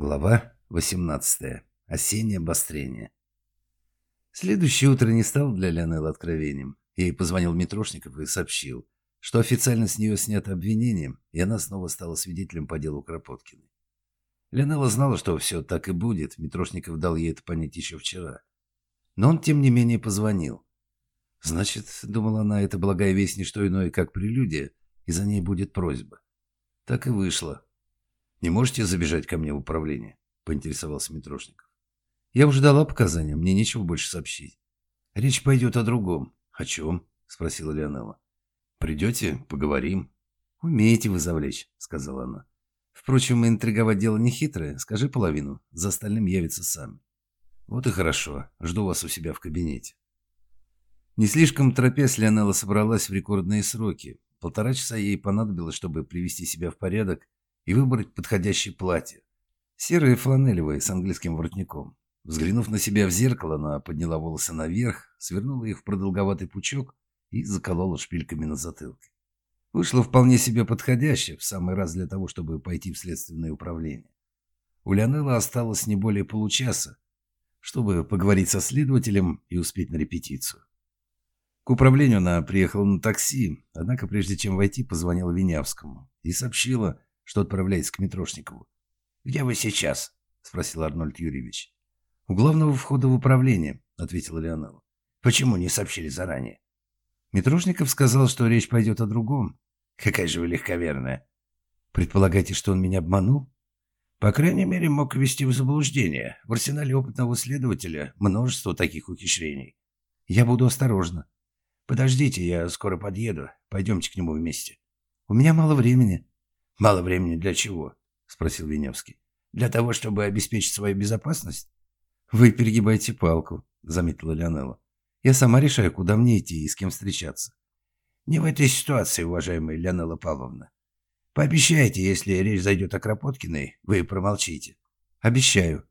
Глава 18. Осеннее обострение. Следующее утро не стало для Леонеллы откровением. Ей позвонил Митрошников и сообщил, что официально с нее снято обвинение, и она снова стала свидетелем по делу Кропоткиной. Леонелла знала, что все так и будет, Митрошников дал ей это понять еще вчера. Но он, тем не менее, позвонил. Значит, думала она, это благая весть не что иное, как прелюдия, и за ней будет просьба. Так и вышло. «Не можете забежать ко мне в управление?» – поинтересовался Митрошников. «Я уже дала показания, мне нечего больше сообщить. Речь пойдет о другом». «О чем?» – спросила Леонелла. «Придете, поговорим». «Умеете вы завлечь», – сказала она. «Впрочем, интриговать дело не хитрое. Скажи половину, за остальным явится сами». «Вот и хорошо. Жду вас у себя в кабинете». Не слишком торопясь, Леонелла собралась в рекордные сроки. Полтора часа ей понадобилось, чтобы привести себя в порядок и выбрать подходящее платье. Серое фланелевое с английским воротником. Взглянув на себя в зеркало, она подняла волосы наверх, свернула их в продолговатый пучок и заколола шпильками на затылке. Вышло вполне себе подходяще, в самый раз для того, чтобы пойти в следственное управление. У Леонелла осталось не более получаса, чтобы поговорить со следователем и успеть на репетицию. К управлению она приехала на такси, однако прежде чем войти, позвонила Винявскому и сообщила, что отправляется к Митрошникову. «Где вы сейчас?» – спросил Арнольд Юрьевич. «У главного входа в управление», – ответила Леонела. «Почему не сообщили заранее?» Митрошников сказал, что речь пойдет о другом. «Какая же вы легковерная!» «Предполагаете, что он меня обманул?» «По крайней мере, мог ввести в заблуждение. В арсенале опытного следователя множество таких ухищрений. Я буду осторожна». «Подождите, я скоро подъеду. Пойдемте к нему вместе». «У меня мало времени». «Мало времени для чего?» – спросил Веневский. «Для того, чтобы обеспечить свою безопасность?» «Вы перегибаете палку», – заметила Леонелла. «Я сама решаю, куда мне идти и с кем встречаться». «Не в этой ситуации, уважаемая Леонелла Павловна. Пообещайте, если речь зайдет о Кропоткиной, вы промолчите». «Обещаю».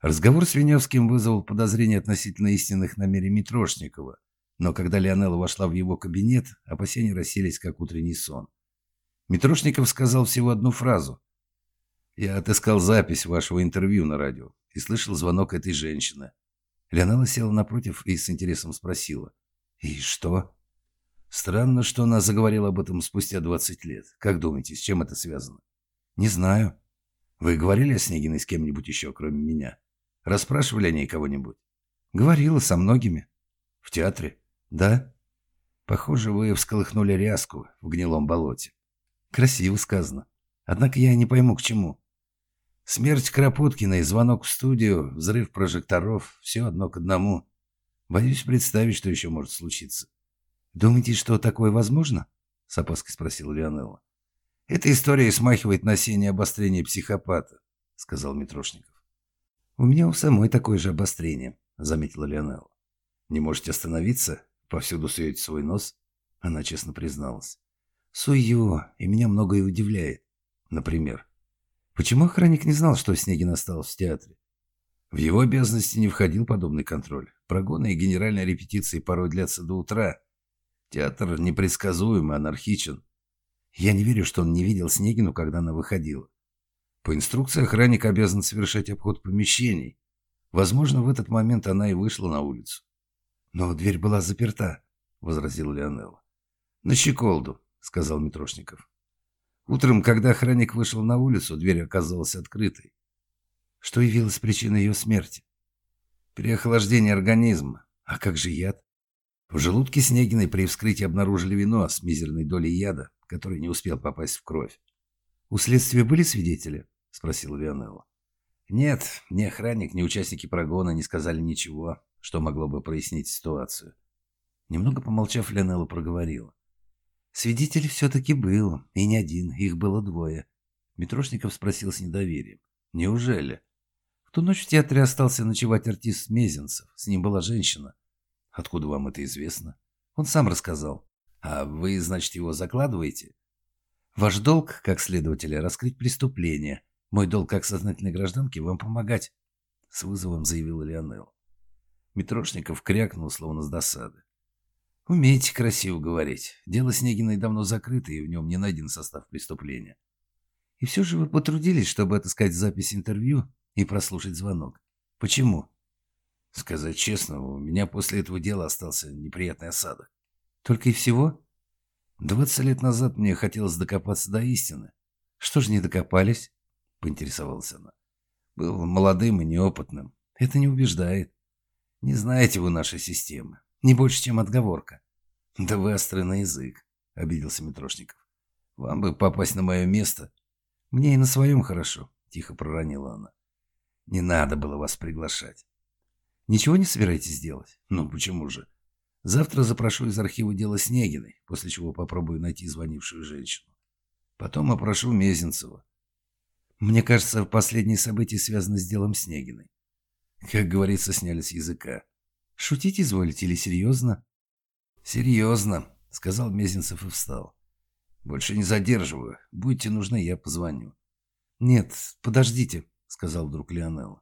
Разговор с Веневским вызвал подозрения относительно истинных намерений Митрошникова, но когда Леонелла вошла в его кабинет, опасения расселись, как утренний сон. Митрошников сказал всего одну фразу. «Я отыскал запись вашего интервью на радио и слышал звонок этой женщины». Леонела села напротив и с интересом спросила. «И что?» «Странно, что она заговорила об этом спустя 20 лет. Как думаете, с чем это связано?» «Не знаю». «Вы говорили о Снегиной с кем-нибудь еще, кроме меня? Расспрашивали о ней кого-нибудь?» «Говорила со многими». «В театре?» «Да». «Похоже, вы всколыхнули ряску в гнилом болоте». Красиво сказано. Однако я не пойму, к чему. Смерть Кропоткиной, звонок в студию, взрыв прожекторов — все одно к одному. Боюсь представить, что еще может случиться. «Думаете, что такое возможно?» — с опаской спросила Леонелла. «Эта история смахивает на сение обострения психопата», — сказал Митрошников. «У меня у самой такое же обострение», — заметила Леонелла. «Не можете остановиться? Повсюду суете свой нос?» Она честно призналась. Сую, и меня многое удивляет. Например, почему охранник не знал, что Снегин остался в театре? В его обязанности не входил подобный контроль. Прогоны и генеральные репетиции порой длятся до утра. Театр непредсказуем и анархичен. Я не верю, что он не видел Снегину, когда она выходила. По инструкции охранник обязан совершать обход помещений. Возможно, в этот момент она и вышла на улицу. Но дверь была заперта, возразил Леонелла. На щеколду сказал Митрошников. Утром, когда охранник вышел на улицу, дверь оказалась открытой. Что явилось причиной ее смерти? Переохлаждение организма. А как же яд? В желудке Снегиной при вскрытии обнаружили вино с мизерной долей яда, который не успел попасть в кровь. «У следствия были свидетели?» – спросил Леонелла. «Нет, ни охранник, ни участники прогона не сказали ничего, что могло бы прояснить ситуацию». Немного помолчав, Леонелла проговорила. Свидетель все-таки был, и не один, их было двое. Митрошников спросил с недоверием. Неужели? В ту ночь в театре остался ночевать артист Мезенцев. С ним была женщина. Откуда вам это известно? Он сам рассказал. А вы, значит, его закладываете? Ваш долг, как следователя, раскрыть преступление. Мой долг, как сознательной гражданки, вам помогать. С вызовом заявил Леонел. Митрошников крякнул, словно с досады. Умеете красиво говорить. Дело Снегиной давно закрыто, и в нем не найден состав преступления. И все же вы потрудились, чтобы отыскать запись интервью и прослушать звонок. Почему? Сказать честно, у меня после этого дела остался неприятный осадок. Только и всего? Двадцать лет назад мне хотелось докопаться до истины. Что же не докопались? Поинтересовалась она. Был молодым и неопытным. Это не убеждает. Не знаете вы нашей системы. Не больше, чем отговорка. Да вы острый на язык, обиделся Митрошников. Вам бы попасть на мое место. Мне и на своем хорошо, тихо проронила она. Не надо было вас приглашать. Ничего не собираетесь делать? Ну, почему же? Завтра запрошу из архива дело Снегиной, после чего попробую найти звонившую женщину. Потом опрошу Мезенцева. Мне кажется, последние события связаны с делом Снегиной. Как говорится, сняли с языка. Шутить изволите или серьезно? Серьезно, сказал Мезенцев и встал. Больше не задерживаю. Будете нужны, я позвоню. Нет, подождите, сказал вдруг Леонел.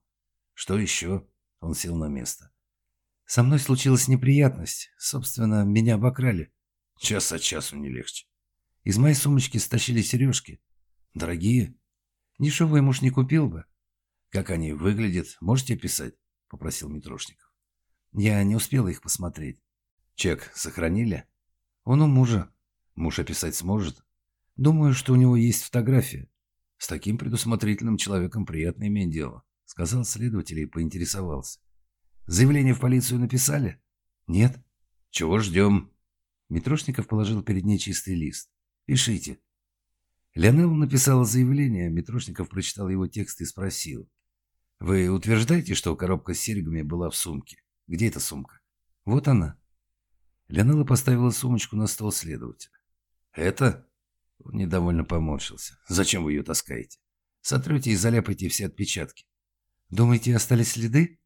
Что еще? Он сел на место. Со мной случилась неприятность. Собственно, меня обокрали. Час от часу не легче. Из моей сумочки стащили сережки. Дорогие. Дешевые муж не купил бы. Как они выглядят, можете писать? Попросил Митрошников. Я не успела их посмотреть. Чек сохранили? Он у мужа. Муж описать сможет? Думаю, что у него есть фотография. С таким предусмотрительным человеком приятно иметь дело, сказал следователь и поинтересовался. Заявление в полицию написали? Нет. Чего ждем? Митрошников положил перед ней чистый лист. Пишите. Леонелла написала заявление, Митрошников прочитал его текст и спросил. Вы утверждаете, что коробка с серьгами была в сумке? Где эта сумка? Вот она. Леонелла поставила сумочку на стол следователя. Это? Он недовольно поморщился. Зачем вы ее таскаете? Сотрете и заляпайте все отпечатки. Думаете, остались следы?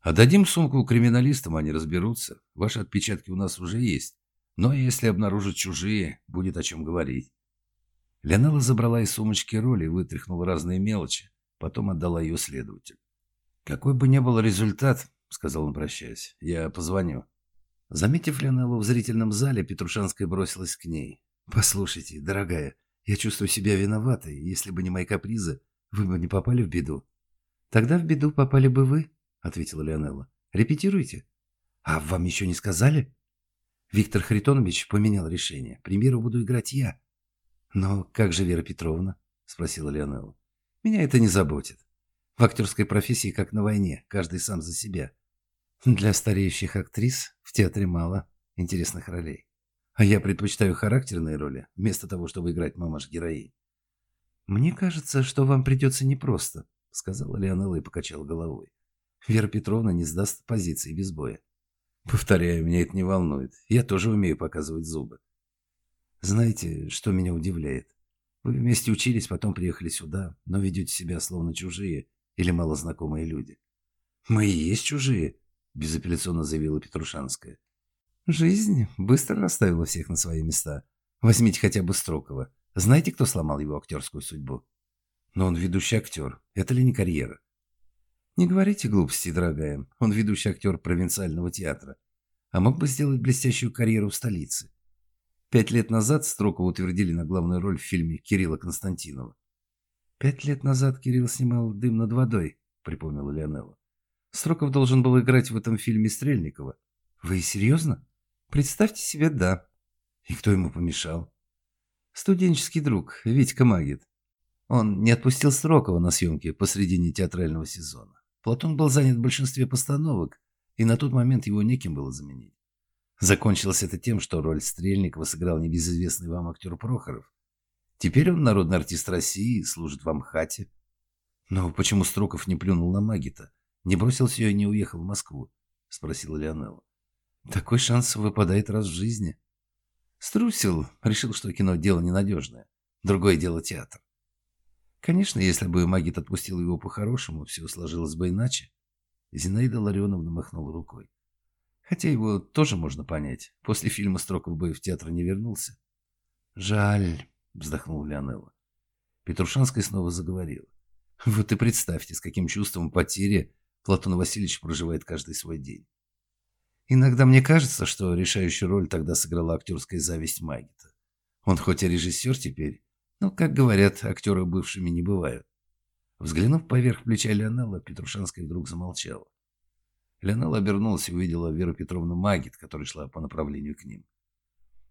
Отдадим сумку криминалистам, они разберутся. Ваши отпечатки у нас уже есть. Но если обнаружат чужие, будет о чем говорить. Леонела забрала из сумочки роль и вытряхнула разные мелочи. Потом отдала ее следователю. «Какой бы ни был результат, — сказал он, прощаясь, — я позвоню». Заметив Леонеллу в зрительном зале, Петрушанская бросилась к ней. «Послушайте, дорогая, я чувствую себя виноватой. Если бы не мои капризы, вы бы не попали в беду». «Тогда в беду попали бы вы», — ответила Леонелла. «Репетируйте». «А вам еще не сказали?» Виктор Харитонович поменял решение. Примеру буду играть я. «Но как же Вера Петровна?» — спросила Леонелла. «Меня это не заботит. В актерской профессии, как на войне, каждый сам за себя. Для стареющих актрис в театре мало интересных ролей. А я предпочитаю характерные роли, вместо того, чтобы играть мамаш-героинь. «Мне кажется, что вам придется непросто», — сказала Леонелла и покачала головой. «Вера Петровна не сдаст позиции без боя». «Повторяю, меня это не волнует. Я тоже умею показывать зубы». «Знаете, что меня удивляет? Вы вместе учились, потом приехали сюда, но ведете себя словно чужие или малознакомые люди». «Мы и есть чужие», — безапелляционно заявила Петрушанская. Жизнь быстро расставила всех на свои места. Возьмите хотя бы Строкова. Знаете, кто сломал его актерскую судьбу? Но он ведущий актер. Это ли не карьера? Не говорите глупости, дорогая. Он ведущий актер провинциального театра. А мог бы сделать блестящую карьеру в столице. Пять лет назад Строкова утвердили на главную роль в фильме Кирилла Константинова. «Пять лет назад Кирилл снимал «Дым над водой», — припомнила Леонелла. Строков должен был играть в этом фильме Стрельникова. Вы серьезно? Представьте себе, да. И кто ему помешал? Студенческий друг, Витька Магит. Он не отпустил Строкова на съемки посредине театрального сезона. Платон был занят в большинстве постановок, и на тот момент его неким было заменить. Закончилось это тем, что роль Стрельникова сыграл небезызвестный вам актер Прохоров. Теперь он народный артист России и служит в Амхате. Но почему Строков не плюнул на Магита? Не бросился ее и не уехал в Москву? Спросила Леонелла. Такой шанс выпадает раз в жизни. Струсил, решил, что кино дело ненадежное. Другое дело театр. Конечно, если бы Магит отпустил его по-хорошему, все сложилось бы иначе. Зинаида Ларионовна махнула рукой. Хотя его тоже можно понять. После фильма Строков бы в театр не вернулся. «Жаль», — вздохнул Леонелла. Петрушанская снова заговорила. «Вот и представьте, с каким чувством потери Платон Васильевич проживает каждый свой день. Иногда мне кажется, что решающую роль тогда сыграла актерская зависть Магита. Он хоть и режиссер теперь, Но, как говорят, актеры бывшими не бывают. Взглянув поверх плеча Леонелла, Петрушанская вдруг замолчала. Леонелла обернулась и увидела Веру Петровну Магит, которая шла по направлению к ним.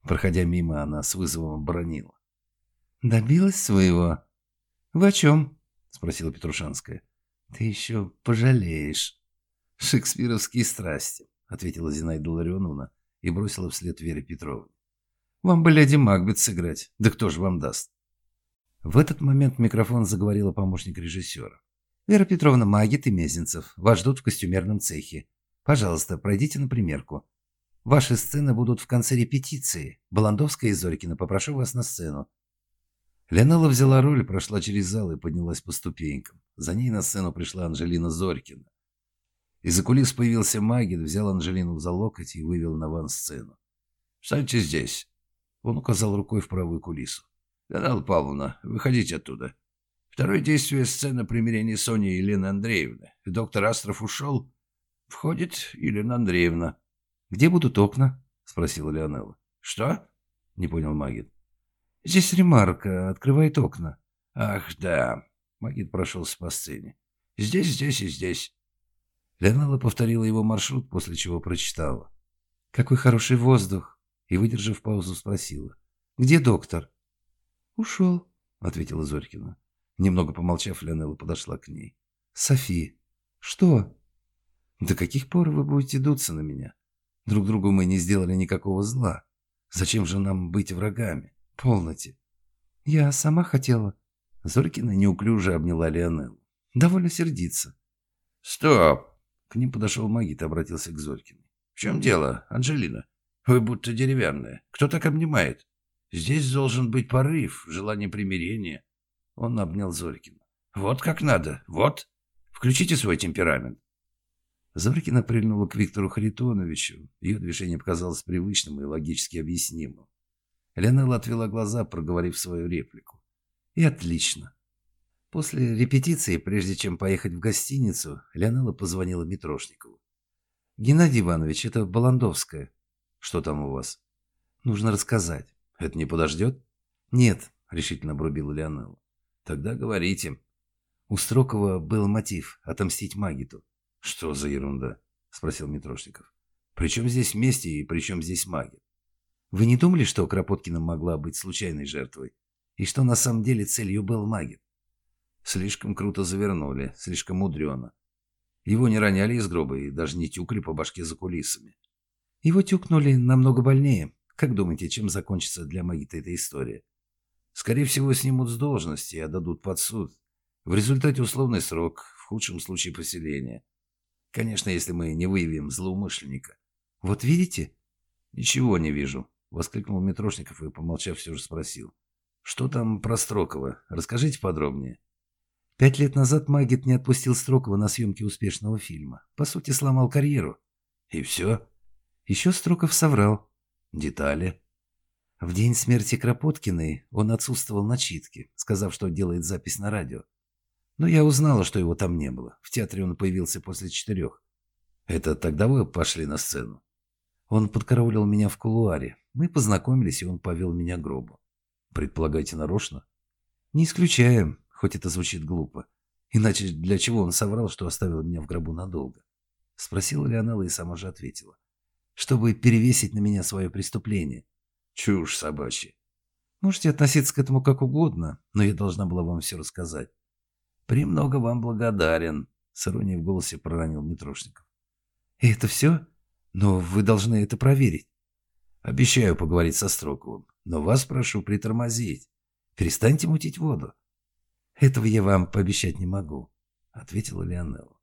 Проходя мимо, она с вызовом бронила. «Добилась своего?» «Вы о чем?» — спросила Петрушанская. «Ты еще пожалеешь». «Шекспировские страсти», — ответила Зинаида Ларионовна и бросила вслед Вере Петровне. «Вам бы леди Макбет сыграть, да кто же вам даст?» В этот момент микрофон заговорила помощник режиссера. «Вера Петровна Магит и Мезенцев вас ждут в костюмерном цехе. Пожалуйста, пройдите на примерку. Ваши сцены будут в конце репетиции. Баландовская и Зорькина, попрошу вас на сцену». Леонала взяла роль, прошла через зал и поднялась по ступенькам. За ней на сцену пришла Анжелина Зорькина. Из-за кулис появился Магит, взял Анжелину за локоть и вывел на ван-сцену. «Встаньте здесь!» Он указал рукой в правую кулису. «Леонала Павловна, выходите оттуда. Второе действие – сцена примирения Сони и Елены Андреевны. Доктор Астров ушел. Входит Елена Андреевна. «Где будут окна?» – спросила Леонела. «Что?» – не понял Магит. «Здесь ремарка. Открывает окна». «Ах, да». Магит прошелся по сцене. «Здесь, здесь и здесь». Леонела повторила его маршрут, после чего прочитала. «Какой хороший воздух!» И, выдержав паузу, спросила. «Где доктор?» «Ушел», — ответила Зорькина. Немного помолчав, Леонела подошла к ней. «Софи». «Что?» «До каких пор вы будете дуться на меня? Друг другу мы не сделали никакого зла. Зачем же нам быть врагами? Полноте». «Я сама хотела». Зорькина неуклюже обняла Леонеллу. «Довольно сердиться». «Стоп!» К ним подошел Магит и обратился к Зорькиной. «В чем дело, Анжелина? Вы будто деревянная. Кто так обнимает? Здесь должен быть порыв, желание примирения. Он обнял Зорькина. «Вот как надо, вот. Включите свой темперамент». Зорькина прильнула к Виктору Харитоновичу. Ее движение показалось привычным и логически объяснимым. Леонелла отвела глаза, проговорив свою реплику. «И отлично». После репетиции, прежде чем поехать в гостиницу, Леонелла позвонила Митрошникову. «Геннадий Иванович, это Баландовская. Что там у вас?» «Нужно рассказать. Это не подождет?» «Нет», — решительно обрубила Леонелла. Тогда говорите. У Строкова был мотив – отомстить Магиту. Что за ерунда? Спросил Митрошников. Причем здесь вместе и причем здесь Магит? Вы не думали, что Кропоткина могла быть случайной жертвой? И что на самом деле целью был Магит? Слишком круто завернули, слишком мудрено. Его не роняли из гроба и даже не тюкали по башке за кулисами. Его тюкнули намного больнее. Как думаете, чем закончится для Магита эта история? Скорее всего, снимут с должности и отдадут под суд. В результате условный срок, в худшем случае поселение. Конечно, если мы не выявим злоумышленника. Вот видите? Ничего не вижу, воскликнул Митрошников и, помолчав, все же спросил. Что там про Строкова? Расскажите подробнее. Пять лет назад Магит не отпустил Строкова на съемки успешного фильма. По сути, сломал карьеру. И все? Еще Строков соврал. Детали. В день смерти Кропоткиной он отсутствовал на читке, сказав, что делает запись на радио. Но я узнала, что его там не было. В театре он появился после четырех. Это тогда вы пошли на сцену? Он подкараулил меня в кулуаре. Мы познакомились, и он повел меня к гробу. Предполагаете, нарочно? Не исключаем, хоть это звучит глупо. Иначе для чего он соврал, что оставил меня в гробу надолго? Спросила Леонела и сама же ответила. Чтобы перевесить на меня свое преступление. Чушь собачья. Можете относиться к этому как угодно, но я должна была вам все рассказать. Премного вам благодарен, с иронией в голосе проронил Митрошников. И это все? Но вы должны это проверить. Обещаю поговорить со Строковым, но вас прошу притормозить. Перестаньте мутить воду. Этого я вам пообещать не могу, ответила Леонелла.